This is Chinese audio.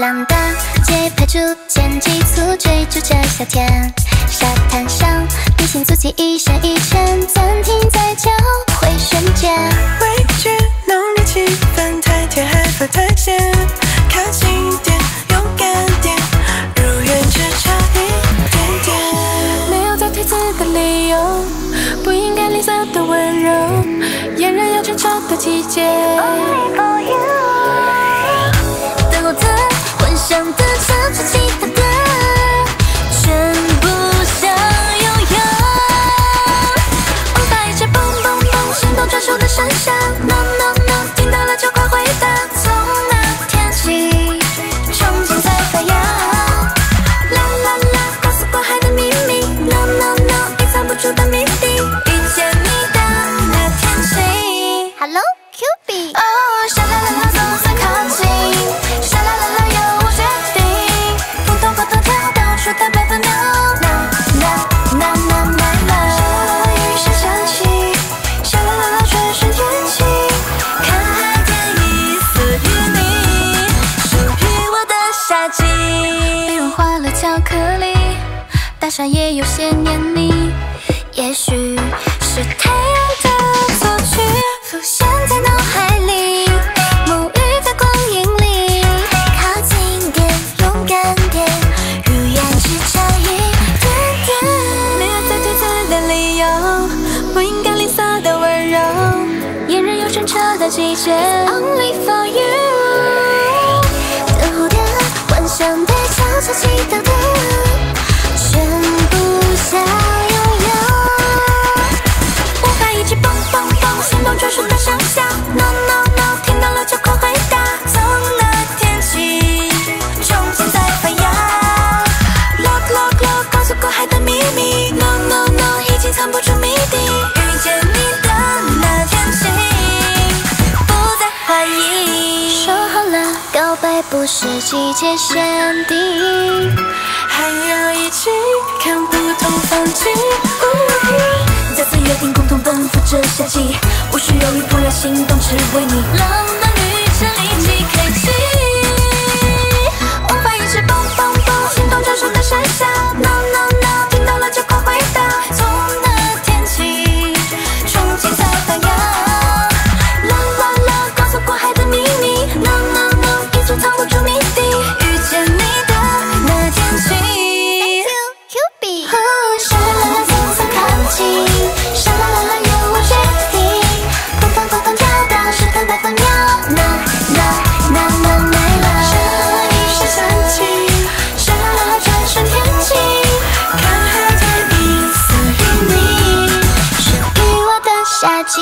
浪的节拍逐渐急促，追逐着夏天。沙滩上，冰星足迹一闪一闪，暂停在交汇瞬间。未知浓烈气氛，太甜还不太咸，靠近点，勇敢点，如愿只差一点点。没有再推辞的理由，不应该吝啬的温柔，炎热又争吵的季节。Only for you.，Hello Cupid。哦，沙啦啦啦，总算靠近，沙啦啦啦，由我决定，扑通扑通跳，倒数的百分秒。那那那那那那，雨声响起，沙啦啦啦，转瞬天气，看海天意，属于你，属于我的夏季。被融化了巧克力，大厦也有些黏腻。也许是太阳季节。Only for you，不是季节限定。还要一起看不同风景。再次约定，共同奔赴这夏季，无需犹豫，怦然心动，只为你。夏季